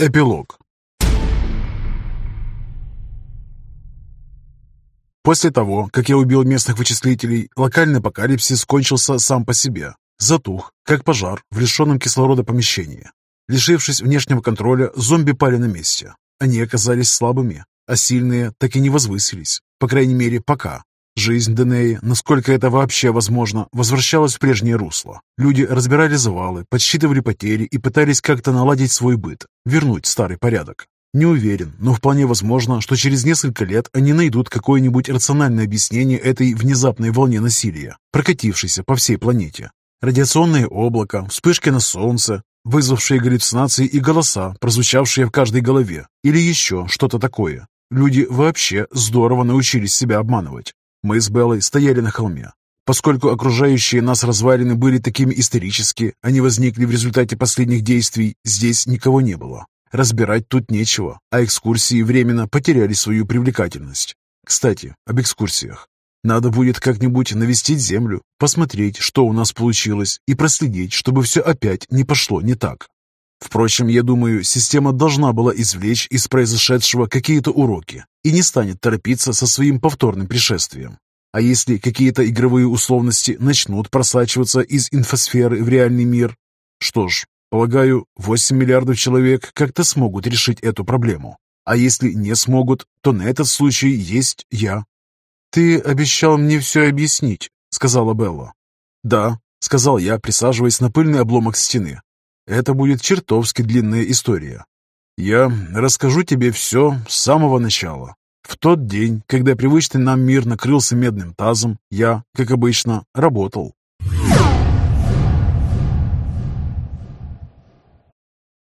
Эпилог После того, как я убил местных вычислителей, локальный апокалипсис кончился сам по себе. Затух, как пожар в лишенном кислорода помещении. Лишившись внешнего контроля, зомби пали на месте. Они оказались слабыми, а сильные так и не возвысились. По крайней мере, пока. Жизнь Денеи, насколько это вообще возможно, возвращалась в прежнее русло. Люди разбирали завалы, подсчитывали потери и пытались как-то наладить свой быт, вернуть старый порядок. Не уверен, но вполне возможно, что через несколько лет они найдут какое-нибудь рациональное объяснение этой внезапной волне насилия, прокатившейся по всей планете. Радиационное облако, вспышки на солнце, вызвавшие галлюцинации и голоса, прозвучавшие в каждой голове, или еще что-то такое. Люди вообще здорово научились себя обманывать. Мы с Беллой стояли на холме. Поскольку окружающие нас развалины были такими исторически, они возникли в результате последних действий, здесь никого не было. Разбирать тут нечего, а экскурсии временно потеряли свою привлекательность. Кстати, об экскурсиях. Надо будет как-нибудь навестить землю, посмотреть, что у нас получилось, и проследить, чтобы все опять не пошло не так. Впрочем, я думаю, система должна была извлечь из произошедшего какие-то уроки и не станет торопиться со своим повторным пришествием. А если какие-то игровые условности начнут просачиваться из инфосферы в реальный мир? Что ж, полагаю, 8 миллиардов человек как-то смогут решить эту проблему. А если не смогут, то на этот случай есть я. «Ты обещал мне все объяснить», — сказала Белла. «Да», — сказал я, присаживаясь на пыльный обломок стены. «Это будет чертовски длинная история. Я расскажу тебе все с самого начала. В тот день, когда привычный нам мир накрылся медным тазом, я, как обычно, работал.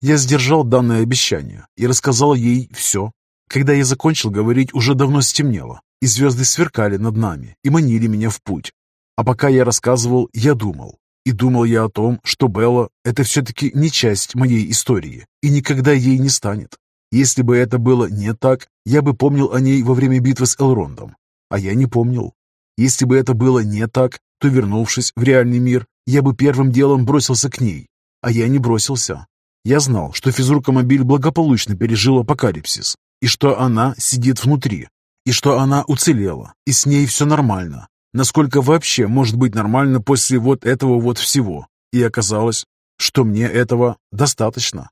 Я сдержал данное обещание и рассказал ей все. Когда я закончил говорить, уже давно стемнело, и звезды сверкали над нами и манили меня в путь. А пока я рассказывал, я думал. И думал я о том, что Белла — это все-таки не часть моей истории и никогда ей не станет. Если бы это было не так, я бы помнил о ней во время битвы с Элрондом. А я не помнил. Если бы это было не так, то, вернувшись в реальный мир, я бы первым делом бросился к ней. А я не бросился. Я знал, что физрукомобиль благополучно пережил апокалипсис, и что она сидит внутри, и что она уцелела, и с ней все нормально. Насколько вообще может быть нормально после вот этого вот всего? И оказалось, что мне этого достаточно.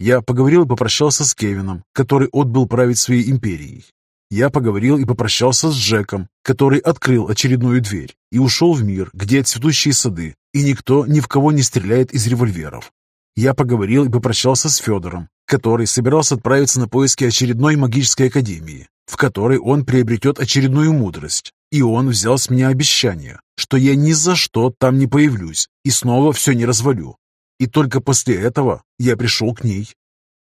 Я поговорил и попрощался с Кевином, который отбыл править своей империей. Я поговорил и попрощался с Джеком, который открыл очередную дверь и ушел в мир, где цветущие сады, и никто ни в кого не стреляет из револьверов. Я поговорил и попрощался с Федором, который собирался отправиться на поиски очередной магической академии, в которой он приобретет очередную мудрость. И он взял с меня обещание, что я ни за что там не появлюсь и снова все не развалю. И только после этого я пришел к ней.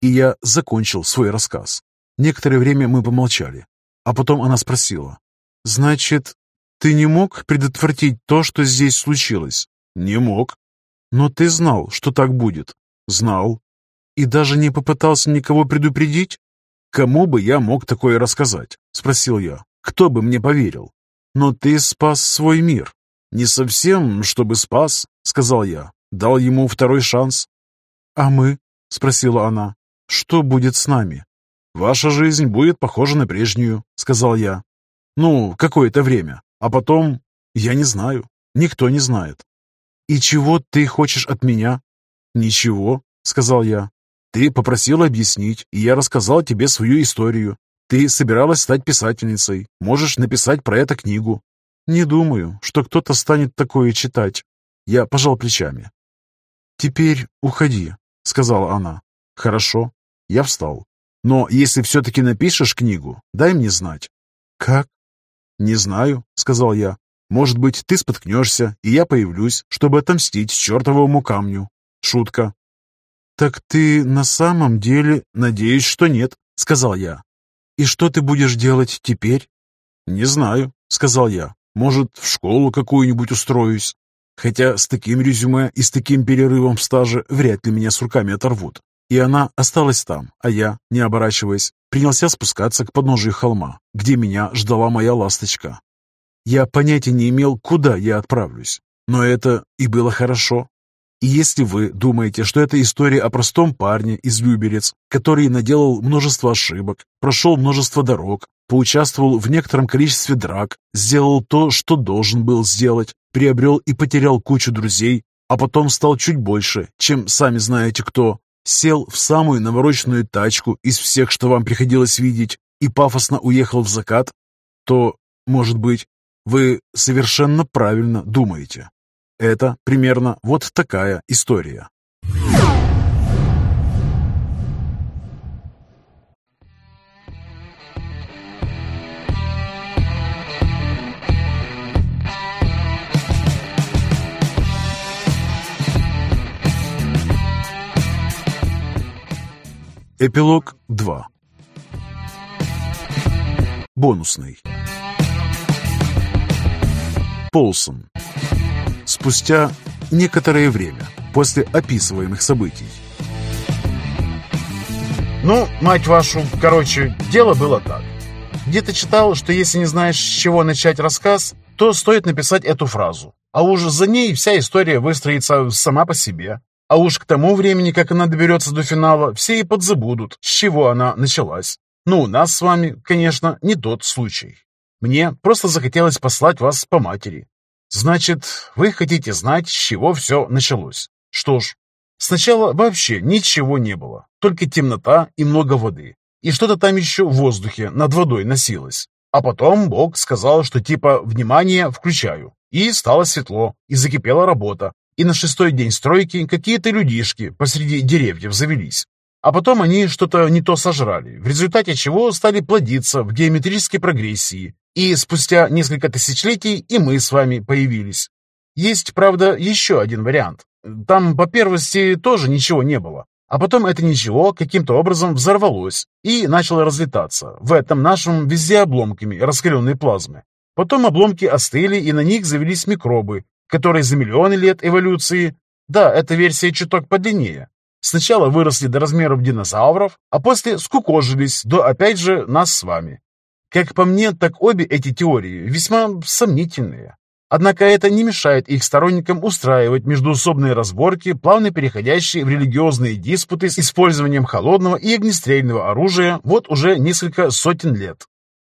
И я закончил свой рассказ. Некоторое время мы помолчали, а потом она спросила. «Значит, ты не мог предотвратить то, что здесь случилось?» «Не мог». «Но ты знал, что так будет?» «Знал». «И даже не попытался никого предупредить?» «Кому бы я мог такое рассказать?» — спросил я. «Кто бы мне поверил?» «Но ты спас свой мир». «Не совсем, чтобы спас», — сказал я. Дал ему второй шанс. «А мы?» — спросила она. «Что будет с нами?» «Ваша жизнь будет похожа на прежнюю», — сказал я. «Ну, какое-то время. А потом... Я не знаю. Никто не знает». «И чего ты хочешь от меня?» «Ничего», — сказал я. Ты попросил объяснить, и я рассказал тебе свою историю. Ты собиралась стать писательницей. Можешь написать про это книгу. Не думаю, что кто-то станет такое читать. Я пожал плечами. Теперь уходи, сказала она. Хорошо. Я встал. Но если все-таки напишешь книгу, дай мне знать. Как? Не знаю, сказал я. Может быть, ты споткнешься, и я появлюсь, чтобы отомстить чертовому камню. Шутка. «Так ты на самом деле...» «Надеюсь, что нет», — сказал я. «И что ты будешь делать теперь?» «Не знаю», — сказал я. «Может, в школу какую-нибудь устроюсь. Хотя с таким резюме и с таким перерывом в стаже вряд ли меня с руками оторвут». И она осталась там, а я, не оборачиваясь, принялся спускаться к подножию холма, где меня ждала моя ласточка. Я понятия не имел, куда я отправлюсь, но это и было хорошо. И если вы думаете, что это история о простом парне из Люберец, который наделал множество ошибок, прошел множество дорог, поучаствовал в некотором количестве драк, сделал то, что должен был сделать, приобрел и потерял кучу друзей, а потом стал чуть больше, чем сами знаете кто, сел в самую навороченную тачку из всех, что вам приходилось видеть, и пафосно уехал в закат, то, может быть, вы совершенно правильно думаете. Это примерно вот такая история. Эпилог 2 Бонусный. Полсон спустя некоторое время после описываемых событий. Ну, мать вашу, короче, дело было так. Где-то читал, что если не знаешь, с чего начать рассказ, то стоит написать эту фразу. А уж за ней вся история выстроится сама по себе. А уж к тому времени, как она доберется до финала, все и подзабудут, с чего она началась. Ну, у нас с вами, конечно, не тот случай. Мне просто захотелось послать вас по матери. Значит, вы хотите знать, с чего все началось. Что ж, сначала вообще ничего не было, только темнота и много воды. И что-то там еще в воздухе над водой носилось. А потом Бог сказал, что типа «внимание, включаю». И стало светло, и закипела работа. И на шестой день стройки какие-то людишки посреди деревьев завелись. А потом они что-то не то сожрали, в результате чего стали плодиться в геометрической прогрессии и спустя несколько тысячелетий и мы с вами появились. Есть, правда, еще один вариант. Там по первости тоже ничего не было. А потом это ничего каким-то образом взорвалось и начало разлетаться в этом нашем везде обломками раскаленной плазмы. Потом обломки остыли, и на них завелись микробы, которые за миллионы лет эволюции... Да, эта версия чуток подлиннее. Сначала выросли до размеров динозавров, а после скукожились до, опять же, нас с вами. Как по мне, так обе эти теории весьма сомнительные. Однако это не мешает их сторонникам устраивать междуусобные разборки, плавно переходящие в религиозные диспуты с использованием холодного и огнестрельного оружия вот уже несколько сотен лет.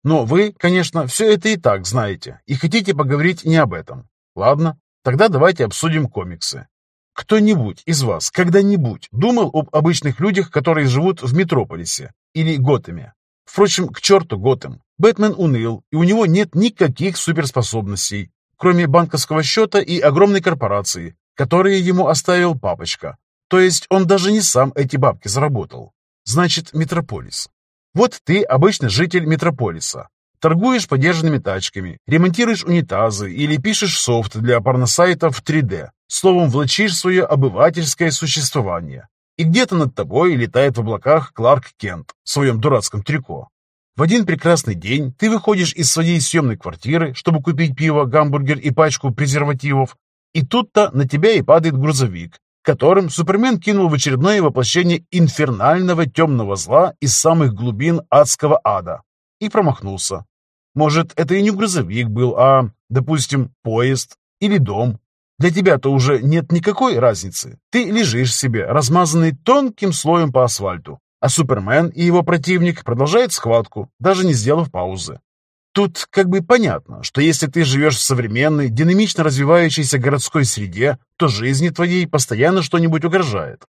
Но вы, конечно, все это и так знаете, и хотите поговорить не об этом. Ладно, тогда давайте обсудим комиксы. Кто-нибудь из вас когда-нибудь думал об обычных людях, которые живут в Метрополисе или Готэме? Впрочем, к черту Готэм. Бэтмен уныл, и у него нет никаких суперспособностей, кроме банковского счета и огромной корпорации, которые ему оставил папочка. То есть он даже не сам эти бабки заработал. Значит, Метрополис. Вот ты обычный житель Метрополиса. Торгуешь подержанными тачками, ремонтируешь унитазы или пишешь софт для порносайтов в 3D. Словом, влачишь свое обывательское существование. И где-то над тобой летает в облаках Кларк Кент в своем дурацком трико. В один прекрасный день ты выходишь из своей съемной квартиры, чтобы купить пиво, гамбургер и пачку презервативов, и тут-то на тебя и падает грузовик, которым Супермен кинул в очередное воплощение инфернального темного зла из самых глубин адского ада. И промахнулся. Может, это и не грузовик был, а, допустим, поезд или дом. Для тебя-то уже нет никакой разницы. Ты лежишь себе, размазанный тонким слоем по асфальту, а Супермен и его противник продолжают схватку, даже не сделав паузы. Тут как бы понятно, что если ты живешь в современной, динамично развивающейся городской среде, то жизни твоей постоянно что-нибудь угрожает.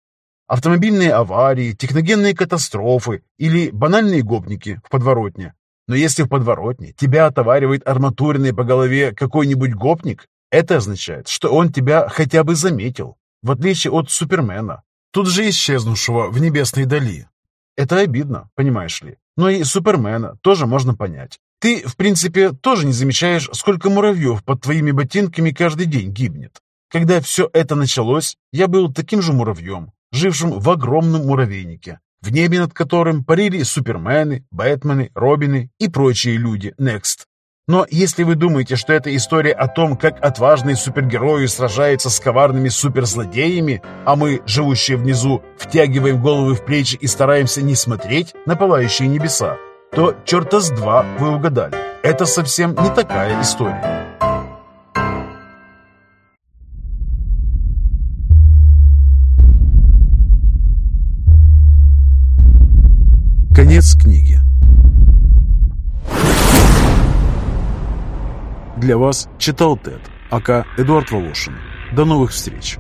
Автомобильные аварии, техногенные катастрофы или банальные гопники в подворотне. Но если в подворотне тебя отоваривает арматурный по голове какой-нибудь гопник, это означает, что он тебя хотя бы заметил, в отличие от Супермена, тут же исчезнувшего в небесной дали. Это обидно, понимаешь ли. Но и Супермена тоже можно понять. Ты, в принципе, тоже не замечаешь, сколько муравьев под твоими ботинками каждый день гибнет. Когда все это началось, я был таким же муравьем, жившим в огромном муравейнике, в небе над которым парили супермены, бэтмены, робины и прочие люди Next. Но если вы думаете, что это история о том, как отважные супергерои сражаются с коварными суперзлодеями, а мы, живущие внизу, втягиваем головы в плечи и стараемся не смотреть на пылающие небеса, то черта с два вы угадали. Это совсем не такая история. Конец книги. Для вас читал Тед, АК Эдуард Волошин. До новых встреч!